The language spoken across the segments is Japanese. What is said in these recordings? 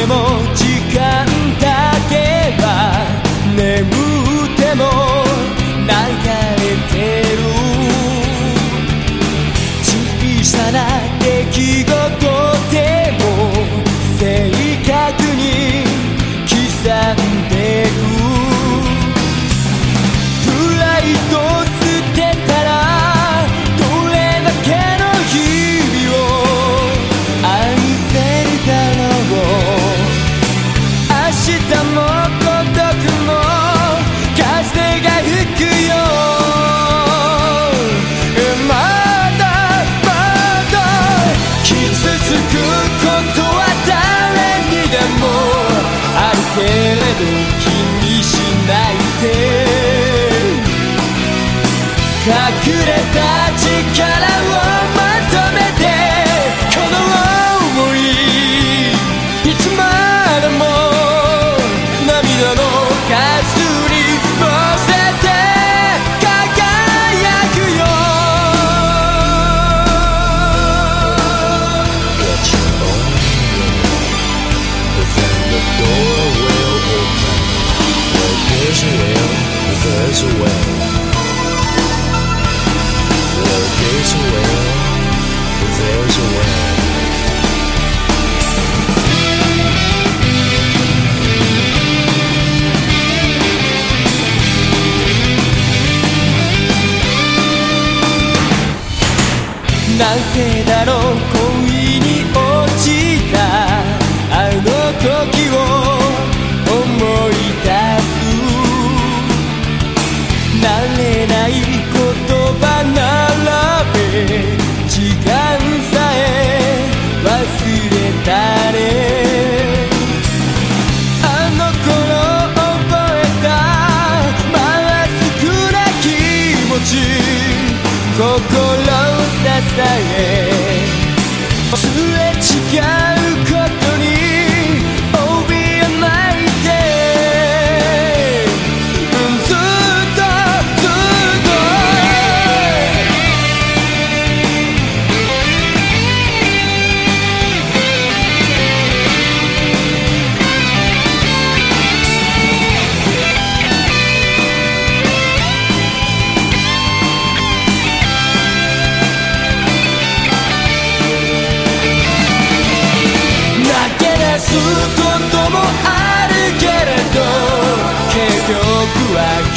でも時間だけは眠っても流れてる。小さな出来事 there's a way. Where there's a will, there's a way. なぜだろう恋に心を支え。すれ違う。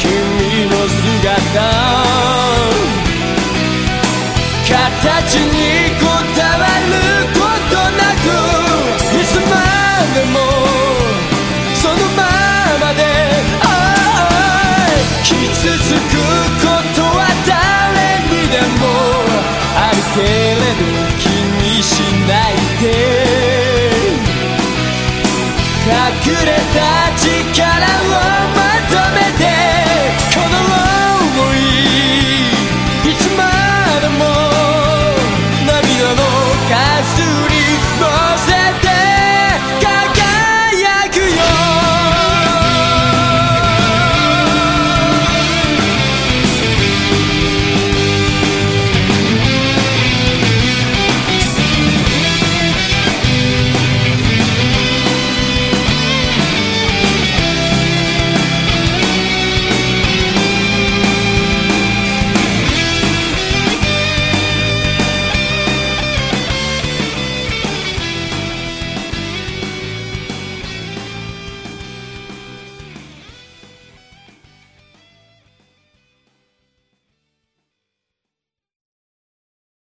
君の姿。形にこだわることなくいつまでもそのままでああ傷つくことは誰にでもあるけれど気にしないで。隠れた